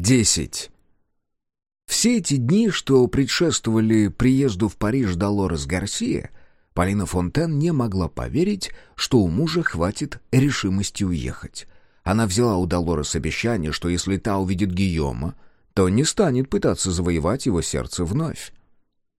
10. Все эти дни, что предшествовали приезду в Париж Долорес Гарсия, Полина Фонтен не могла поверить, что у мужа хватит решимости уехать. Она взяла у Долорес обещание, что если та увидит Гийома, то не станет пытаться завоевать его сердце вновь.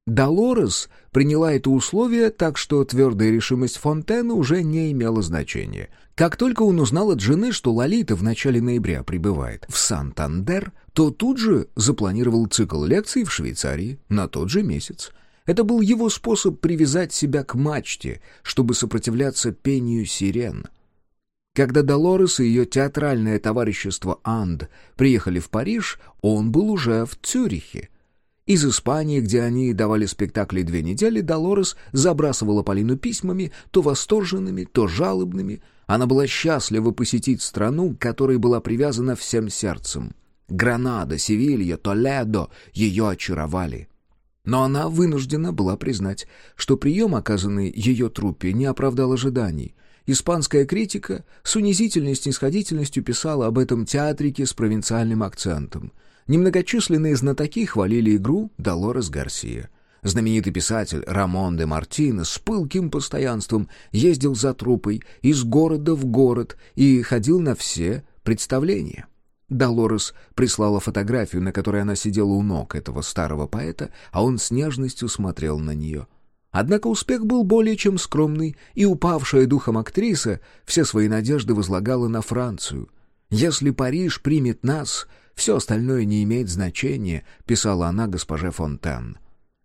Долорес приняла это условие, так что твердая решимость Фонтена уже не имела значения. Как только он узнал от жены, что Лолита в начале ноября прибывает в Сантандер, то тут же запланировал цикл лекций в Швейцарии на тот же месяц. Это был его способ привязать себя к мачте, чтобы сопротивляться пению сирен. Когда Долорес и ее театральное товарищество «Анд» приехали в Париж, он был уже в Цюрихе. Из Испании, где они давали спектакли две недели, Долорес забрасывала Полину письмами, то восторженными, то жалобными. Она была счастлива посетить страну, к которой была привязана всем сердцем. Гранада, Севилья, Толедо ее очаровали. Но она вынуждена была признать, что прием, оказанный ее труппе, не оправдал ожиданий. Испанская критика с унизительной снисходительностью писала об этом театрике с провинциальным акцентом — Немногочисленные знатоки хвалили игру Долорес Гарсия. Знаменитый писатель Рамон де Мартинес с пылким постоянством ездил за трупой из города в город и ходил на все представления. Долорес прислала фотографию, на которой она сидела у ног этого старого поэта, а он с нежностью смотрел на нее. Однако успех был более чем скромный, и упавшая духом актриса все свои надежды возлагала на Францию. «Если Париж примет нас, все остальное не имеет значения», — писала она госпоже Фонтен.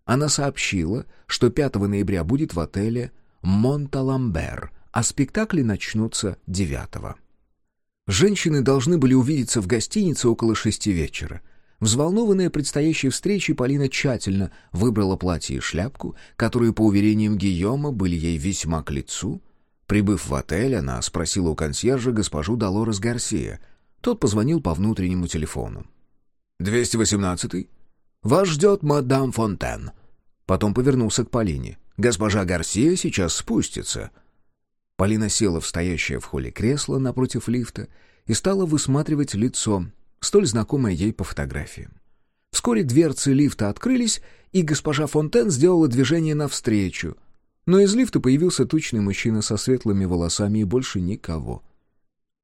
Она сообщила, что 5 ноября будет в отеле «Монталамбер», а спектакли начнутся 9 Женщины должны были увидеться в гостинице около шести вечера. Взволнованная предстоящей встречей, Полина тщательно выбрала платье и шляпку, которые, по уверениям Гийома, были ей весьма к лицу. Прибыв в отель, она спросила у консьержа госпожу Долорес Гарсия, тот позвонил по внутреннему телефону. «218-й? Вас ждет мадам Фонтен». Потом повернулся к Полине. «Госпожа Гарсия сейчас спустится». Полина села в стоящее в холле кресло напротив лифта и стала высматривать лицо, столь знакомое ей по фотографиям. Вскоре дверцы лифта открылись, и госпожа Фонтен сделала движение навстречу. Но из лифта появился тучный мужчина со светлыми волосами и больше никого.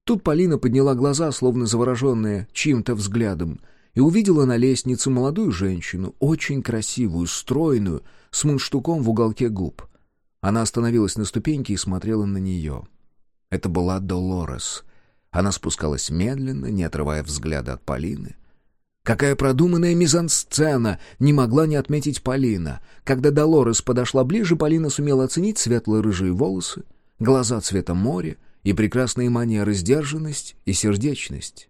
Тут Полина подняла глаза, словно завороженная чьим-то взглядом, и увидела на лестнице молодую женщину, очень красивую, стройную, с мундштуком в уголке губ. Она остановилась на ступеньке и смотрела на нее. Это была Долорес. Она спускалась медленно, не отрывая взгляда от Полины. Какая продуманная мизансцена! Не могла не отметить Полина. Когда Долорес подошла ближе, Полина сумела оценить светло-рыжие волосы, глаза цвета моря, и прекрасные манеры, сдержанность и сердечность.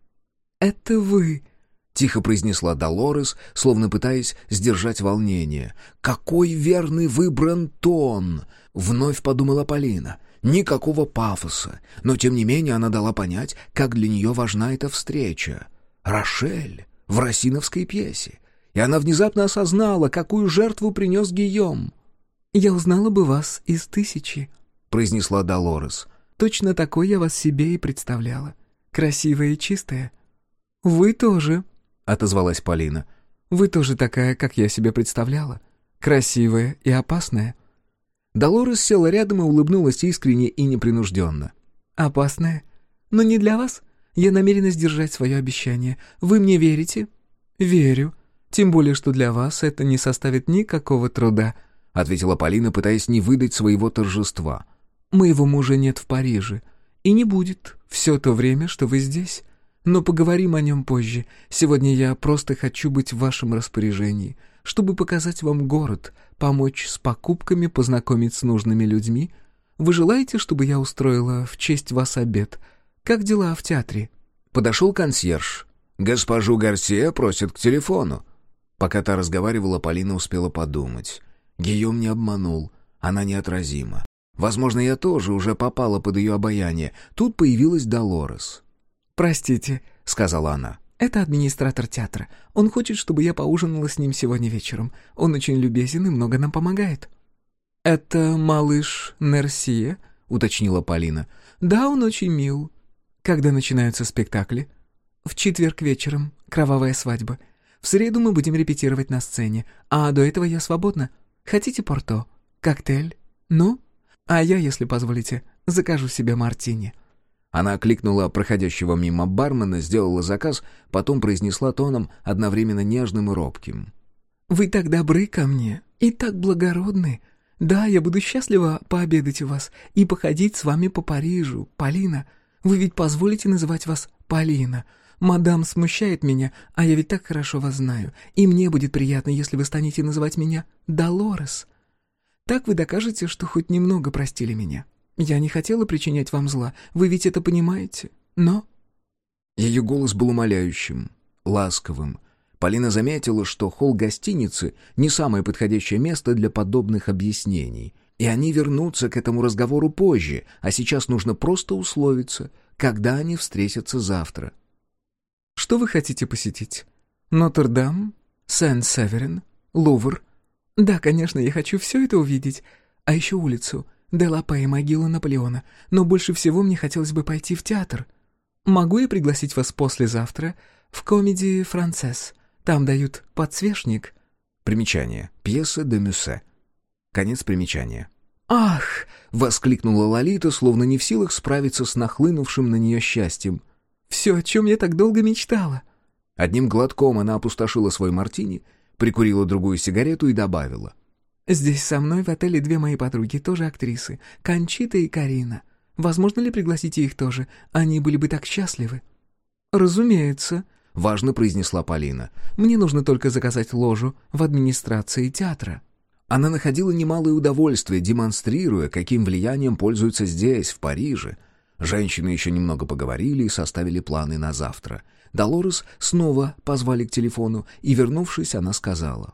«Это вы!» — тихо произнесла Долорес, словно пытаясь сдержать волнение. «Какой верный выбран тон!» — вновь подумала Полина. Никакого пафоса, но тем не менее она дала понять, как для нее важна эта встреча. «Рошель» в росиновской пьесе. И она внезапно осознала, какую жертву принес Гийом. «Я узнала бы вас из тысячи», — произнесла Долорес. Точно такой я вас себе и представляла. Красивая и чистая». «Вы тоже», — отозвалась Полина. «Вы тоже такая, как я себе представляла. Красивая и опасная». Долорес села рядом и улыбнулась искренне и непринужденно. «Опасная? Но не для вас. Я намерена сдержать свое обещание. Вы мне верите?» «Верю. Тем более, что для вас это не составит никакого труда», — ответила Полина, пытаясь не выдать своего торжества. Моего мужа нет в Париже. И не будет все то время, что вы здесь. Но поговорим о нем позже. Сегодня я просто хочу быть в вашем распоряжении, чтобы показать вам город, помочь с покупками, познакомить с нужными людьми. Вы желаете, чтобы я устроила в честь вас обед? Как дела в театре?» Подошел консьерж. «Госпожу Гарсия просят к телефону». Пока та разговаривала, Полина успела подумать. Гийом не обманул, она неотразима. Возможно, я тоже уже попала под ее обаяние. Тут появилась Долорес. «Простите», — сказала она. «Это администратор театра. Он хочет, чтобы я поужинала с ним сегодня вечером. Он очень любезен и много нам помогает». «Это малыш Нерсия?» — уточнила Полина. «Да, он очень мил. Когда начинаются спектакли?» «В четверг вечером. Кровавая свадьба. В среду мы будем репетировать на сцене, а до этого я свободна. Хотите порто? Коктейль? Ну? А я, если позволите, закажу себе мартини». Она окликнула проходящего мимо бармена, сделала заказ, потом произнесла тоном одновременно нежным и робким. «Вы так добры ко мне и так благородны. Да, я буду счастлива пообедать у вас и походить с вами по Парижу, Полина. Вы ведь позволите называть вас Полина? Мадам смущает меня, а я ведь так хорошо вас знаю, и мне будет приятно, если вы станете называть меня Долорес. Так вы докажете, что хоть немного простили меня». Я не хотела причинять вам зла, вы ведь это понимаете, но...» Ее голос был умоляющим, ласковым. Полина заметила, что холл гостиницы — не самое подходящее место для подобных объяснений, и они вернутся к этому разговору позже, а сейчас нужно просто условиться, когда они встретятся завтра. «Что вы хотите посетить? Нотр-Дам? Сен-Северин? Лувр? Да, конечно, я хочу все это увидеть. А еще улицу Делапе и могила Наполеона, но больше всего мне хотелось бы пойти в театр. Могу я пригласить вас послезавтра в комедии «Францесс»? Там дают подсвечник». Примечание. Пьеса де Мюссе. Конец примечания. «Ах!» — воскликнула Лолита, словно не в силах справиться с нахлынувшим на нее счастьем. «Все, о чем я так долго мечтала». Одним глотком она опустошила свой мартини, прикурила другую сигарету и добавила — Здесь со мной в отеле две мои подруги, тоже актрисы, Кончита и Карина. Возможно ли пригласить их тоже? Они были бы так счастливы». «Разумеется», — важно произнесла Полина. «Мне нужно только заказать ложу в администрации театра». Она находила немалое удовольствие, демонстрируя, каким влиянием пользуются здесь, в Париже. Женщины еще немного поговорили и составили планы на завтра. Долорес снова позвали к телефону, и, вернувшись, она сказала.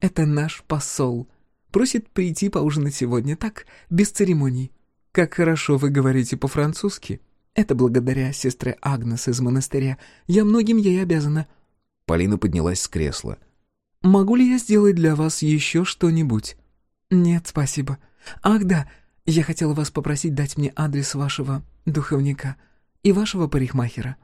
«Это наш посол. Просит прийти поужинать сегодня, так, без церемоний. Как хорошо вы говорите по-французски. Это благодаря сестре Агнес из монастыря. Я многим ей обязана». Полина поднялась с кресла. «Могу ли я сделать для вас еще что-нибудь?» «Нет, спасибо. Ах да, я хотела вас попросить дать мне адрес вашего духовника и вашего парикмахера».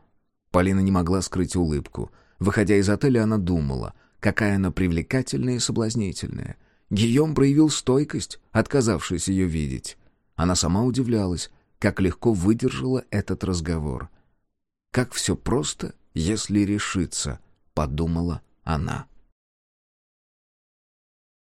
Полина не могла скрыть улыбку. Выходя из отеля, она думала, какая она привлекательная и соблазнительная — Гийом проявил стойкость, отказавшись ее видеть. Она сама удивлялась, как легко выдержала этот разговор. «Как все просто, если решиться», — подумала она.